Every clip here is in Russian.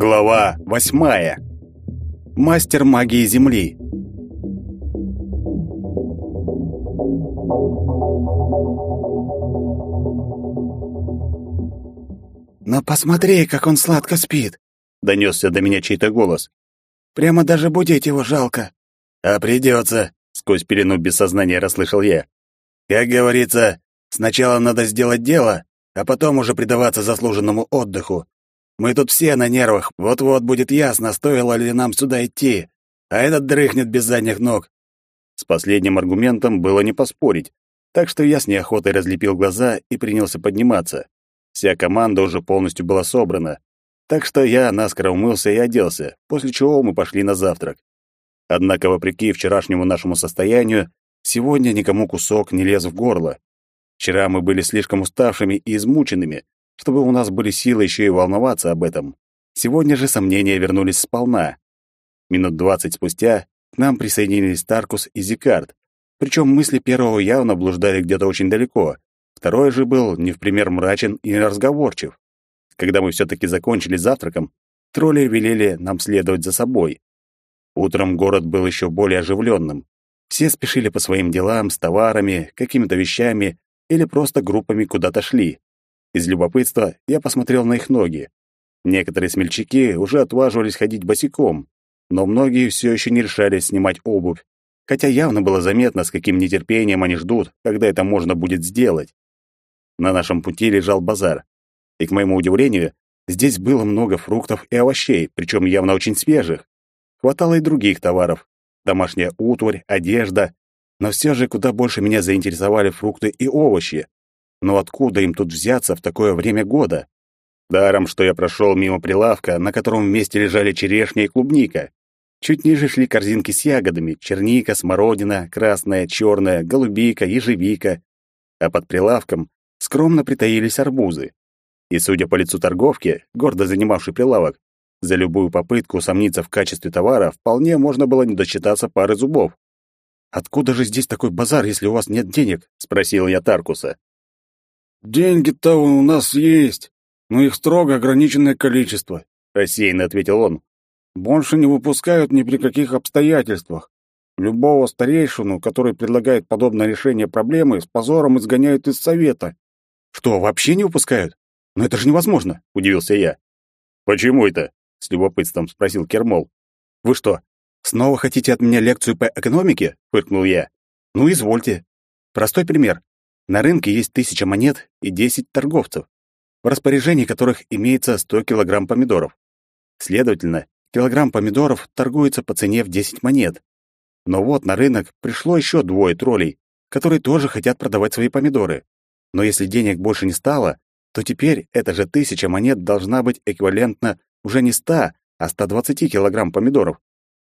Глава восьмая. Мастер магии Земли. «Но посмотри, как он сладко спит!» — донесся до меня чей-то голос. «Прямо даже будить его жалко». «А придется!» — сквозь пелену без сознания расслышал я. «Как говорится, сначала надо сделать дело, а потом уже предаваться заслуженному отдыху. Мы тут все на нервах, вот-вот будет ясно, стоило ли нам сюда идти, а этот дрыхнет без задних ног». С последним аргументом было не поспорить, так что я с неохотой разлепил глаза и принялся подниматься. Вся команда уже полностью была собрана, так что я наскоро умылся и оделся, после чего мы пошли на завтрак. Однако, вопреки вчерашнему нашему состоянию, сегодня никому кусок не лез в горло. Вчера мы были слишком уставшими и измученными, чтобы у нас были силы еще и волноваться об этом. Сегодня же сомнения вернулись сполна. Минут двадцать спустя к нам присоединились Таркус и Зикард, причем мысли первого явно блуждали где-то очень далеко, Второй же был не в пример мрачен и неразговорчив. Когда мы все-таки закончили завтраком, тролли велели нам следовать за собой. Утром город был еще более оживленным. Все спешили по своим делам с товарами, какими-то вещами или просто группами куда-то шли. Из любопытства я посмотрел на их ноги. Некоторые смельчаки уже отваживались ходить босиком, но многие все еще не решались снимать обувь, хотя явно было заметно, с каким нетерпением они ждут, когда это можно будет сделать. На нашем пути лежал базар. И, к моему удивлению, здесь было много фруктов и овощей, причем явно очень свежих. Хватало и других товаров. Домашняя утварь, одежда. Но все же куда больше меня заинтересовали фрукты и овощи. Но откуда им тут взяться в такое время года? Даром, что я прошел мимо прилавка, на котором вместе лежали черешня и клубника. Чуть ниже шли корзинки с ягодами, черника, смородина, красная, черная, голубика, ежевика. А под прилавком скромно притаились арбузы. И, судя по лицу торговки, гордо занимавшей прилавок, за любую попытку усомниться в качестве товара вполне можно было не досчитаться пары зубов. «Откуда же здесь такой базар, если у вас нет денег?» — спросил я Таркуса. «Деньги-то у нас есть, но их строго ограниченное количество», — рассеянно ответил он. «Больше не выпускают ни при каких обстоятельствах. Любого старейшину, который предлагает подобное решение проблемы, с позором изгоняют из совета. Что, вообще не выпускают? Но это же невозможно, удивился я. Почему это? С любопытством спросил Кермол. Вы что, снова хотите от меня лекцию по экономике? фыркнул я. Ну, извольте. Простой пример. На рынке есть тысяча монет и десять торговцев, в распоряжении которых имеется 100 килограмм помидоров. Следовательно, килограмм помидоров торгуется по цене в 10 монет. Но вот на рынок пришло еще двое троллей, которые тоже хотят продавать свои помидоры. Но если денег больше не стало, то теперь эта же тысяча монет должна быть эквивалентна уже не 100, а 120 килограмм помидоров.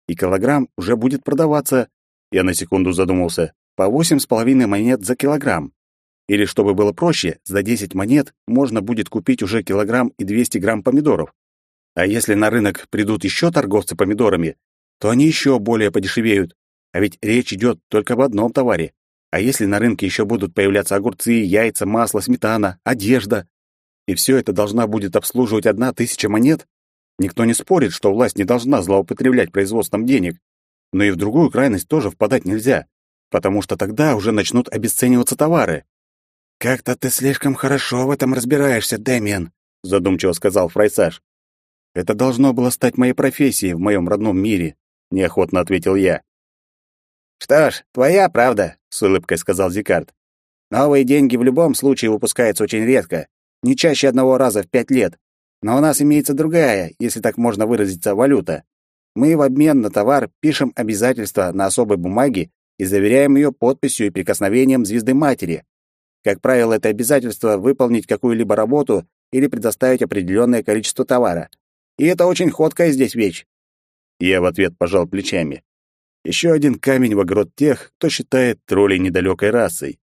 И килограмм уже будет продаваться, я на секунду задумался, по 8,5 монет за килограмм. Или, чтобы было проще, за 10 монет можно будет купить уже килограмм и 200 грамм помидоров. А если на рынок придут еще торговцы помидорами, то они еще более подешевеют. А ведь речь идет только об одном товаре. А если на рынке еще будут появляться огурцы, яйца, масло, сметана, одежда, и все это должна будет обслуживать одна тысяча монет, никто не спорит, что власть не должна злоупотреблять производством денег. Но и в другую крайность тоже впадать нельзя, потому что тогда уже начнут обесцениваться товары. «Как-то ты слишком хорошо в этом разбираешься, Дэмиан», — задумчиво сказал Фрайсаж. «Это должно было стать моей профессией в моем родном мире», — неохотно ответил я. «Что ж, твоя правда», — с улыбкой сказал Зикард. «Новые деньги в любом случае выпускаются очень редко, не чаще одного раза в пять лет. Но у нас имеется другая, если так можно выразиться, валюта. Мы в обмен на товар пишем обязательства на особой бумаге и заверяем ее подписью и прикосновением звезды матери. Как правило, это обязательство выполнить какую-либо работу или предоставить определенное количество товара. И это очень ходкая здесь вещь. Я в ответ пожал плечами. Еще один камень в огород тех, кто считает троллей недалекой расой.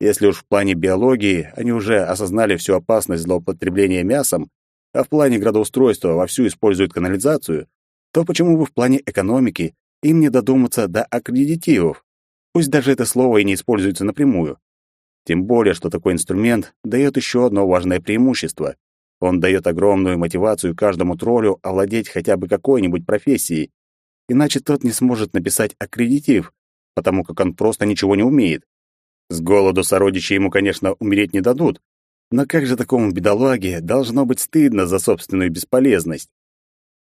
Если уж в плане биологии они уже осознали всю опасность злоупотребления мясом, а в плане градоустройства вовсю используют канализацию, то почему бы в плане экономики им не додуматься до аккредитивов? Пусть даже это слово и не используется напрямую. Тем более, что такой инструмент дает еще одно важное преимущество. Он дает огромную мотивацию каждому троллю овладеть хотя бы какой-нибудь профессией. Иначе тот не сможет написать аккредитив, потому как он просто ничего не умеет. С голоду сородичи ему, конечно, умереть не дадут, но как же такому бедолаге должно быть стыдно за собственную бесполезность?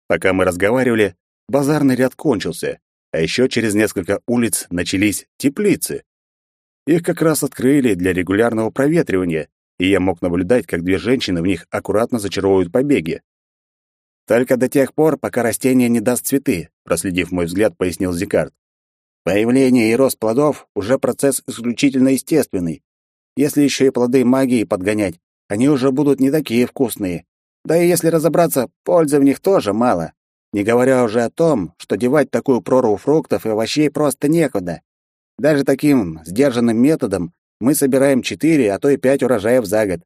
Пока мы разговаривали, базарный ряд кончился, а еще через несколько улиц начались теплицы. Их как раз открыли для регулярного проветривания, и я мог наблюдать, как две женщины в них аккуратно зачаровывают побеги. «Только до тех пор, пока растение не даст цветы», проследив мой взгляд, пояснил Зикард. «Появление и рост плодов — уже процесс исключительно естественный. Если еще и плоды магии подгонять, они уже будут не такие вкусные. Да и если разобраться, пользы в них тоже мало. Не говоря уже о том, что девать такую прорву фруктов и овощей просто некуда. Даже таким сдержанным методом мы собираем четыре, а то и пять урожаев за год.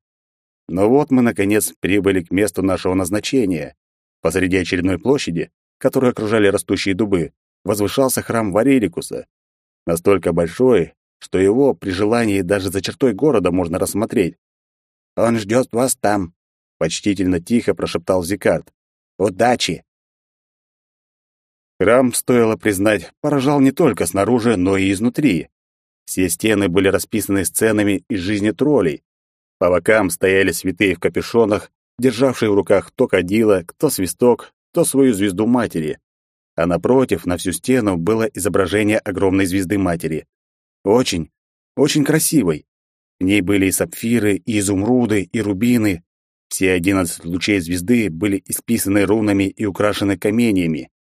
Но вот мы, наконец, прибыли к месту нашего назначения. Посреди очередной площади, которую окружали растущие дубы, возвышался храм Вареликуса. Настолько большой, что его при желании даже за чертой города можно рассмотреть. «Он ждет вас там», — почтительно тихо прошептал Зикард. «Удачи!» Храм, стоило признать, поражал не только снаружи, но и изнутри. Все стены были расписаны сценами из жизни троллей. По бокам стояли святые в капюшонах, державшие в руках то кадила, кто свисток, то свою звезду матери. А напротив, на всю стену, было изображение огромной звезды матери. Очень, очень красивой. В ней были и сапфиры, и изумруды, и рубины. Все одиннадцать лучей звезды были исписаны рунами и украшены каменьями.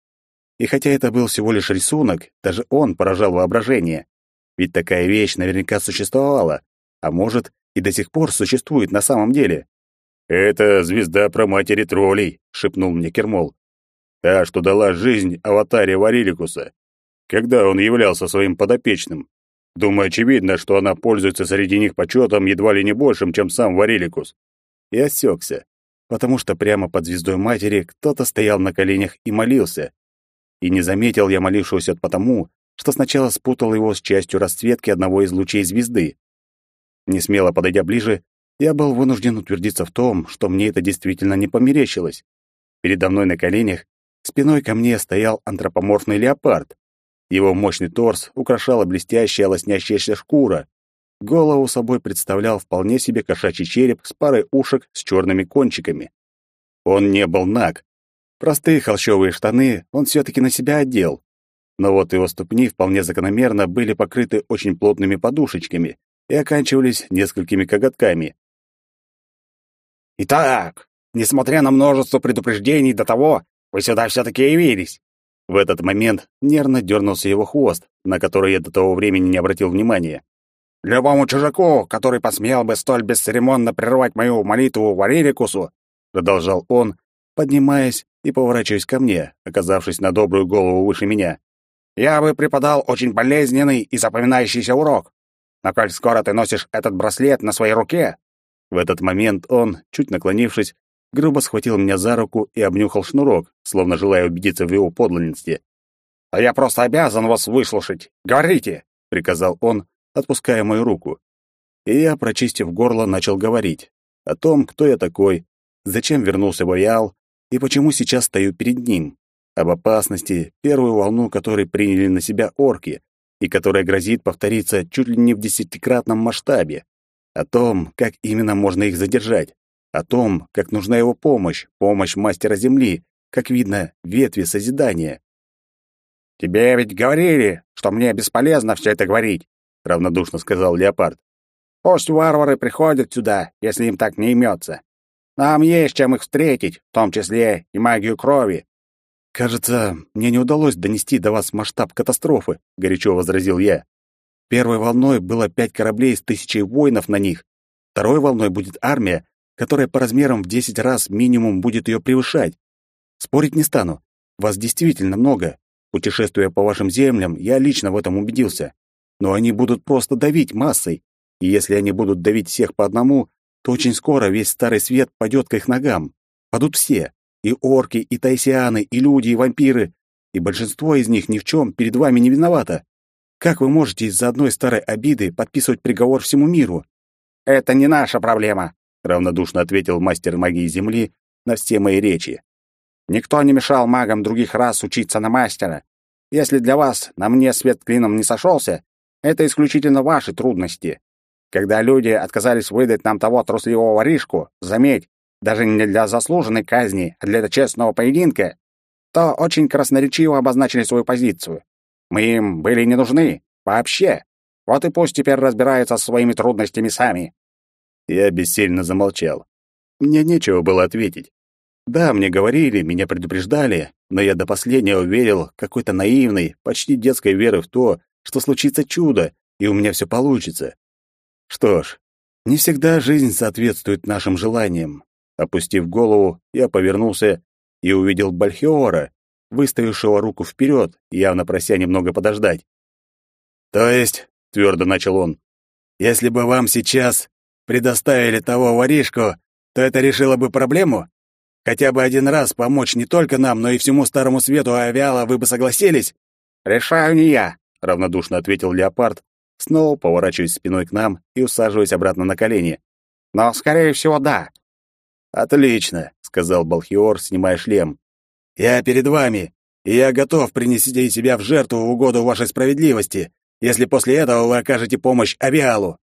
И хотя это был всего лишь рисунок, даже он поражал воображение. Ведь такая вещь наверняка существовала, а может, и до сих пор существует на самом деле. «Это звезда про матери троллей», — шепнул мне Кермол. «Та, что дала жизнь аватаре Вариликуса, когда он являлся своим подопечным. Думаю, очевидно, что она пользуется среди них почетом едва ли не большим, чем сам Вариликус». И осекся, потому что прямо под звездой матери кто-то стоял на коленях и молился. И не заметил я молившегося потому, что сначала спутал его с частью расцветки одного из лучей звезды. Не смело подойдя ближе, я был вынужден утвердиться в том, что мне это действительно не померещилось. Передо мной на коленях, спиной ко мне стоял антропоморфный леопард. Его мощный торс украшала блестящая лоснящаяся шкура. Голову собой представлял вполне себе кошачий череп с парой ушек с черными кончиками. Он не был наг, Простые холщовые штаны он все-таки на себя одел. Но вот его ступни вполне закономерно были покрыты очень плотными подушечками и оканчивались несколькими коготками. «Итак, несмотря на множество предупреждений до того, вы сюда все-таки явились». В этот момент нервно дернулся его хвост, на который я до того времени не обратил внимания. «Любому чужаку, который посмел бы столь бесцеремонно прервать мою молитву Варирикусу», продолжал он, поднимаясь и поворачиваясь ко мне, оказавшись на добрую голову выше меня. «Я бы преподал очень болезненный и запоминающийся урок. Но коль скоро ты носишь этот браслет на своей руке...» В этот момент он, чуть наклонившись, грубо схватил меня за руку и обнюхал шнурок, словно желая убедиться в его подлинности. «А я просто обязан вас выслушать. Говорите!» — приказал он, отпуская мою руку. И я, прочистив горло, начал говорить о том, кто я такой, зачем вернулся в Оял и почему сейчас стою перед ним, об опасности, первую волну которой приняли на себя орки, и которая грозит повториться чуть ли не в десятикратном масштабе, о том, как именно можно их задержать, о том, как нужна его помощь, помощь мастера земли, как видно, ветви созидания. «Тебе ведь говорили, что мне бесполезно все это говорить», — равнодушно сказал Леопард. «Пусть варвары приходят сюда, если им так не имется. Нам есть чем их встретить, в том числе и магию крови. Кажется, мне не удалось донести до вас масштаб катастрофы, горячо возразил я. Первой волной было пять кораблей с тысячей воинов на них. Второй волной будет армия, которая по размерам в десять раз минимум будет ее превышать. Спорить не стану. Вас действительно много. Путешествуя по вашим землям, я лично в этом убедился. Но они будут просто давить массой. И если они будут давить всех по одному, то очень скоро весь Старый Свет падет к их ногам. Падут все. И орки, и тайсианы, и люди, и вампиры. И большинство из них ни в чем перед вами не виновато. Как вы можете из-за одной старой обиды подписывать приговор всему миру? Это не наша проблема, равнодушно ответил мастер магии Земли на все мои речи. Никто не мешал магам других рас учиться на мастера. Если для вас на мне свет клином не сошелся, это исключительно ваши трудности. Когда люди отказались выдать нам того трусливого воришку, заметь, даже не для заслуженной казни, а для честного поединка, то очень красноречиво обозначили свою позицию. Мы им были не нужны. Вообще. Вот и пусть теперь разбираются со своими трудностями сами. Я бессильно замолчал. Мне нечего было ответить. Да, мне говорили, меня предупреждали, но я до последнего верил какой-то наивной, почти детской веры в то, что случится чудо, и у меня все получится. Что ж, не всегда жизнь соответствует нашим желаниям. Опустив голову, я повернулся и увидел Бальхиора, выставившего руку вперед, явно прося немного подождать. «То есть», — твердо начал он, — «если бы вам сейчас предоставили того воришку, то это решило бы проблему? Хотя бы один раз помочь не только нам, но и всему Старому Свету Авиала вы бы согласились?» «Решаю не я», — равнодушно ответил Леопард, снова поворачиваясь спиной к нам и усаживаясь обратно на колени. «Но, скорее всего, да». «Отлично», — сказал Балхиор, снимая шлем. Я перед вами, и я готов принести себя в жертву в угоду вашей справедливости, если после этого вы окажете помощь Авиалу.